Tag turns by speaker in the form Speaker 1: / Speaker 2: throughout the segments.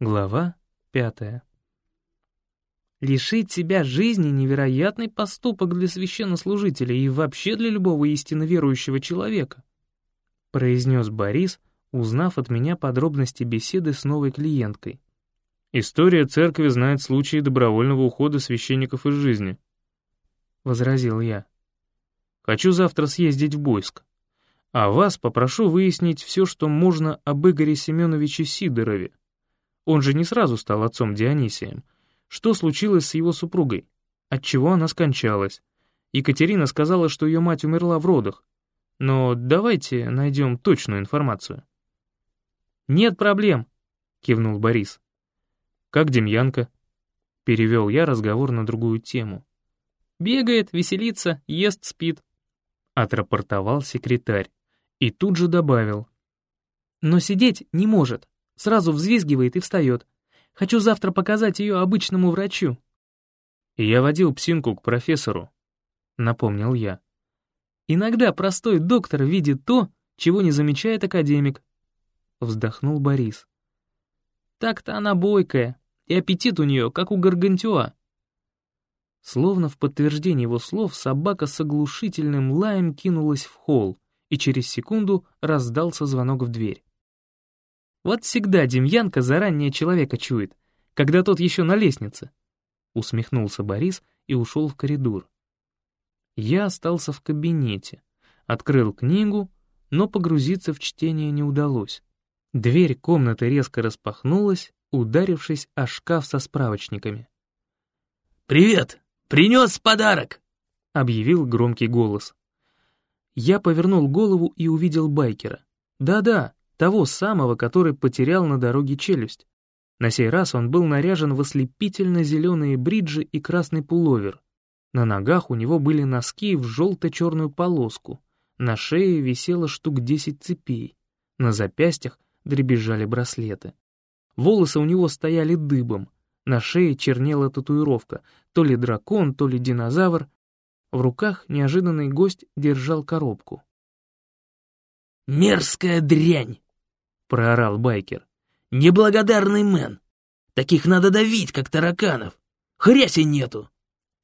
Speaker 1: Глава пятая. Лишить себя жизни — невероятный поступок для священнослужителя и вообще для любого истинно верующего человека, произнес Борис, узнав от меня подробности беседы с новой клиенткой. «История церкви знает случаи добровольного ухода священников из жизни», — возразил я. «Хочу завтра съездить в Бойск, а вас попрошу выяснить все, что можно об Игоре Семеновиче Сидорове. Он же не сразу стал отцом Дионисием. Что случилось с его супругой? Отчего она скончалась? Екатерина сказала, что ее мать умерла в родах. Но давайте найдем точную информацию». «Нет проблем», — кивнул Борис. «Как Демьянка?» Перевел я разговор на другую тему. «Бегает, веселится, ест, спит», — отрапортовал секретарь. И тут же добавил. «Но сидеть не может, сразу взвизгивает и встает. Хочу завтра показать ее обычному врачу». «Я водил псинку к профессору», — напомнил я. «Иногда простой доктор видит то, чего не замечает академик», — вздохнул Борис. Так-то она бойкая, и аппетит у нее, как у гаргантюа. Словно в подтверждение его слов, собака с оглушительным лаем кинулась в холл, и через секунду раздался звонок в дверь. Вот всегда Демьянка заранее человека чует, когда тот еще на лестнице. Усмехнулся Борис и ушел в коридор. Я остался в кабинете, открыл книгу, но погрузиться в чтение не удалось. Дверь комнаты резко распахнулась, ударившись о шкаф со справочниками.
Speaker 2: «Привет! Принес подарок!» — объявил громкий голос.
Speaker 1: Я повернул голову и увидел байкера. Да-да, того самого, который потерял на дороге челюсть. На сей раз он был наряжен в ослепительно-зеленые бриджи и красный пуловер. На ногах у него были носки в желто-черную полоску. На шее висело штук десять цепей. На запястьях дребезжали браслеты. Волосы у него стояли дыбом, на шее чернела татуировка, то ли дракон, то ли динозавр. В руках неожиданный гость держал коробку.
Speaker 2: «Мерзкая дрянь!» — проорал байкер. «Неблагодарный мэн! Таких надо давить, как тараканов! Хряси нету!»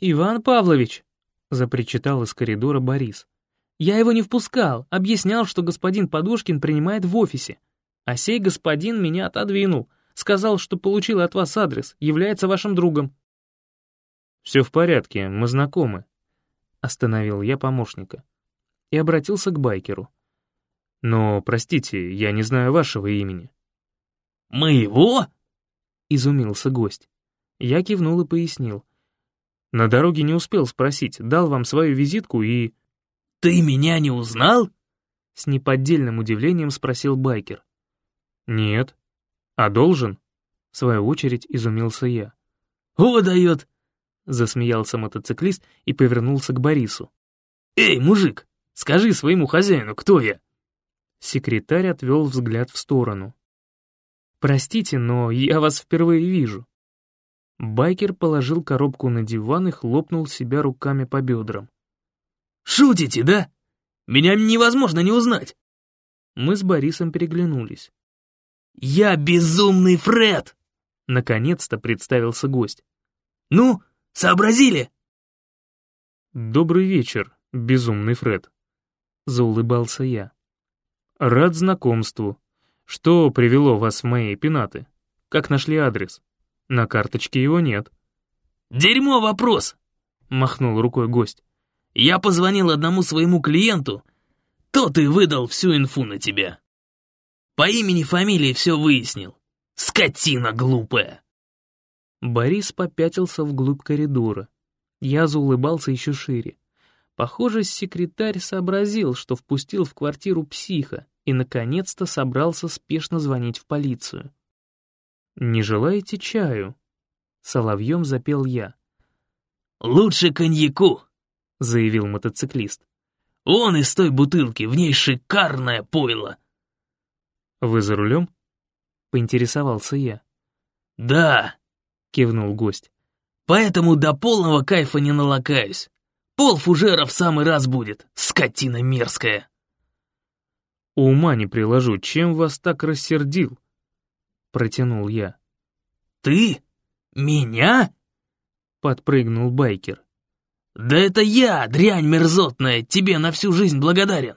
Speaker 1: «Иван Павлович!» — запричитал из коридора Борис. «Я его не впускал, объяснял, что господин Подушкин принимает в офисе. А сей господин меня отодвинул, сказал, что получил от вас адрес, является вашим другом».
Speaker 3: «Все в порядке, мы знакомы», — остановил я помощника и обратился к байкеру. «Но, простите, я не знаю вашего имени».
Speaker 2: «Моего?»
Speaker 1: — изумился гость. Я кивнул и пояснил.
Speaker 3: «На дороге не успел спросить, дал вам свою визитку и...»
Speaker 2: «Ты меня не узнал?»
Speaker 1: С неподдельным удивлением спросил байкер.
Speaker 3: «Нет. А должен?» В свою очередь изумился я.
Speaker 2: «О, дает!»
Speaker 1: Засмеялся мотоциклист и повернулся к Борису.
Speaker 2: «Эй, мужик, скажи своему хозяину, кто я?»
Speaker 1: Секретарь отвел взгляд в сторону. «Простите, но я вас впервые вижу». Байкер положил коробку на диван и хлопнул себя руками по бедрам.
Speaker 2: «Шутите, да? Меня невозможно не узнать!»
Speaker 1: Мы с Борисом переглянулись.
Speaker 2: «Я безумный Фред!»
Speaker 1: Наконец-то представился гость.
Speaker 2: «Ну, сообразили?»
Speaker 3: «Добрый вечер, безумный Фред», — заулыбался я. «Рад знакомству. Что привело вас в мои пенаты? Как нашли адрес? На карточке его нет».
Speaker 2: «Дерьмо вопрос!» — махнул рукой гость. «Я позвонил одному своему клиенту, тот и выдал всю инфу на тебя». По имени, фамилии все выяснил. Скотина глупая!»
Speaker 1: Борис попятился вглубь коридора. Я заулыбался еще шире. Похоже, секретарь сообразил, что впустил в квартиру психа и, наконец-то, собрался спешно звонить в полицию. «Не желаете чаю?» — соловьем запел я.
Speaker 2: «Лучше коньяку», — заявил мотоциклист. «Он из той бутылки, в ней шикарное пойло.
Speaker 3: «Вы за рулем?» — поинтересовался я.
Speaker 2: «Да», — кивнул гость. «Поэтому до полного кайфа не налакаюсь. Пол фужера в самый раз будет, скотина мерзкая».
Speaker 3: «Ума не приложу, чем вас так рассердил?» — протянул я.
Speaker 2: «Ты? Меня?» — подпрыгнул байкер. «Да это я, дрянь мерзотная, тебе на всю жизнь благодарен.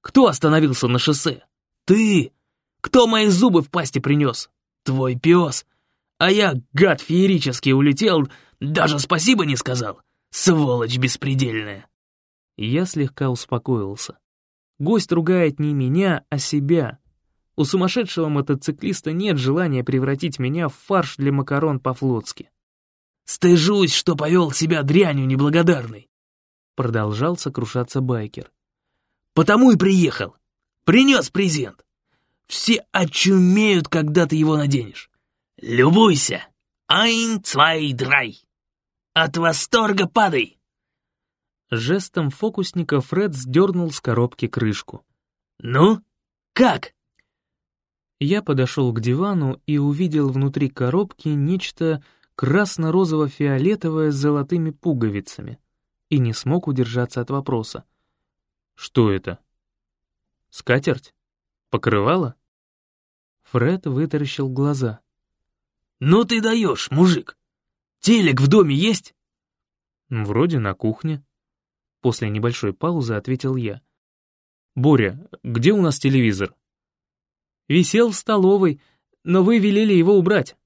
Speaker 2: Кто остановился на шоссе? Ты! Кто мои зубы в пасти принес? Твой пес. А я, гад феерически, улетел, даже спасибо не сказал. Сволочь беспредельная!»
Speaker 1: Я слегка успокоился. Гость ругает не меня, а себя. У сумасшедшего мотоциклиста нет желания превратить меня в фарш для макарон по-флотски.
Speaker 2: «Стыжусь, что повел себя дрянью неблагодарной!»
Speaker 1: Продолжал сокрушаться байкер.
Speaker 2: «Потому и приехал. Принес презент. Все очумеют, когда ты его наденешь. Любуйся! Айн, цвай, драй! От восторга падай!»
Speaker 1: Жестом фокусника Фред сдернул с коробки крышку.
Speaker 2: «Ну, как?»
Speaker 1: Я подошел к дивану и увидел внутри коробки нечто красно-розово-фиолетовое с золотыми пуговицами и не смог удержаться от вопроса. «Что это? Скатерть? Покрывало?» Фред вытаращил глаза.
Speaker 2: «Ну ты даешь, мужик! Телек в доме есть?»
Speaker 1: «Вроде на кухне». После небольшой паузы ответил я. «Боря, где у нас телевизор?» «Висел в столовой, но вы велели его убрать»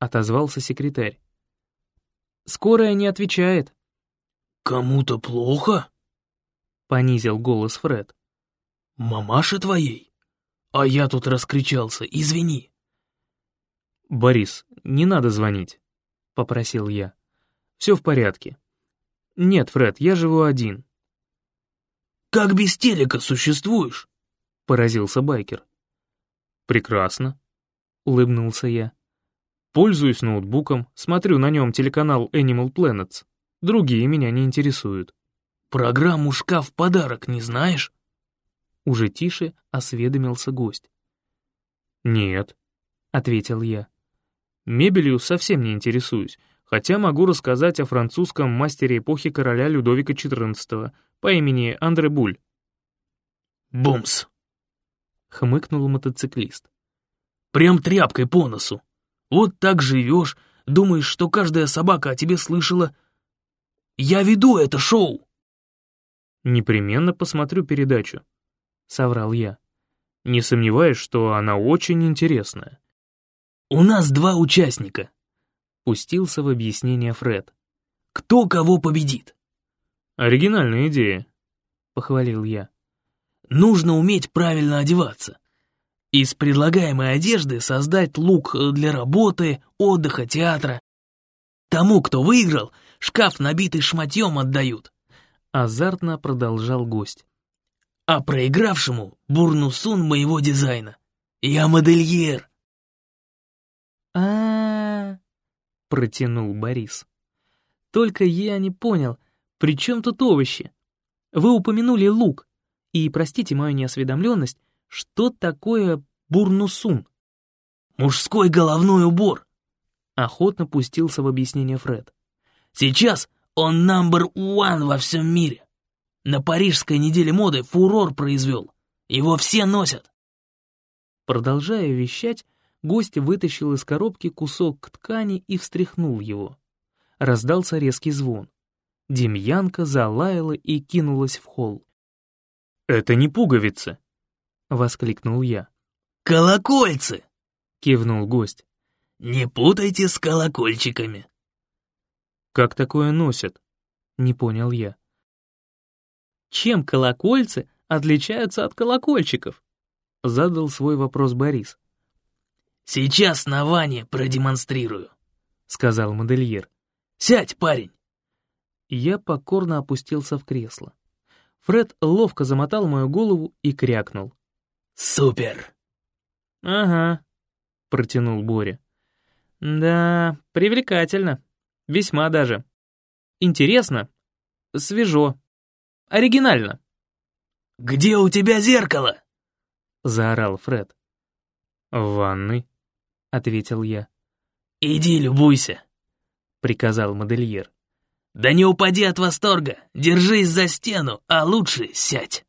Speaker 1: отозвался секретарь. «Скорая не отвечает».
Speaker 2: «Кому-то плохо?»
Speaker 1: — понизил голос Фред.
Speaker 2: «Мамаше твоей? А я тут раскричался, извини».
Speaker 1: «Борис, не надо звонить», — попросил я. «Все в порядке». «Нет, Фред, я живу один».
Speaker 2: «Как без телека существуешь?» — поразился байкер.
Speaker 1: «Прекрасно», — улыбнулся я. Пользуюсь ноутбуком, смотрю на нем телеканал Animal Planets. Другие меня не интересуют.
Speaker 2: «Программу «Шкаф подарок» не знаешь?»
Speaker 1: Уже тише осведомился гость. «Нет», — ответил я. «Мебелью совсем не интересуюсь, хотя могу рассказать о французском мастере эпохи короля Людовика XIV по имени Андре Буль».
Speaker 2: «Бумс!»
Speaker 1: — хмыкнул мотоциклист.
Speaker 2: «Прям тряпкой по носу!» Вот так живешь, думаешь, что каждая собака о тебе слышала. Я веду это шоу!»
Speaker 1: «Непременно посмотрю передачу», — соврал я. «Не сомневаюсь, что она очень интересная».
Speaker 2: «У нас два участника», —
Speaker 1: пустился в объяснение Фред.
Speaker 2: «Кто кого победит?»
Speaker 1: «Оригинальная идея», — похвалил я.
Speaker 2: «Нужно уметь правильно одеваться. Из предлагаемой одежды создать лук для работы, отдыха, театра. Тому, кто выиграл, шкаф, набитый шматьем, отдают.
Speaker 1: Азартно продолжал гость.
Speaker 2: А проигравшему — бурнусун моего дизайна. Я модельер.
Speaker 1: А, протянул Борис. «Только я не понял, при чем тут овощи? Вы упомянули лук, и, простите мою неосведомленность, что такое бурнусун?
Speaker 2: Мужской головной убор.
Speaker 1: Охотно пустился в объяснение Фред.
Speaker 2: Сейчас он number one во всем мире. На парижской неделе моды фурор произвел. Его все носят.
Speaker 1: Продолжая вещать, гость вытащил из коробки кусок ткани и встряхнул его. Раздался резкий звон. Демьянка залаяла и кинулась в холл. «Это не пуговицы», — воскликнул я.
Speaker 2: «Колокольцы!»
Speaker 1: — кивнул гость.
Speaker 2: «Не путайте с колокольчиками».
Speaker 1: «Как такое носят?» — не понял я. «Чем колокольцы отличаются от колокольчиков?» — задал свой вопрос Борис.
Speaker 2: «Сейчас на Ване продемонстрирую», — сказал модельер. «Сядь, парень!»
Speaker 1: Я покорно опустился в кресло. Фред ловко замотал мою голову и крякнул.
Speaker 2: «Супер!»
Speaker 1: «Ага», — протянул Боря. «Да, привлекательно. Весьма даже. Интересно. Свежо. Оригинально».
Speaker 2: «Где у тебя зеркало?»
Speaker 1: — заорал Фред. «В ванной», — ответил я.
Speaker 2: «Иди любуйся», — приказал модельер. «Да не упади от восторга, держись за стену, а лучше сядь».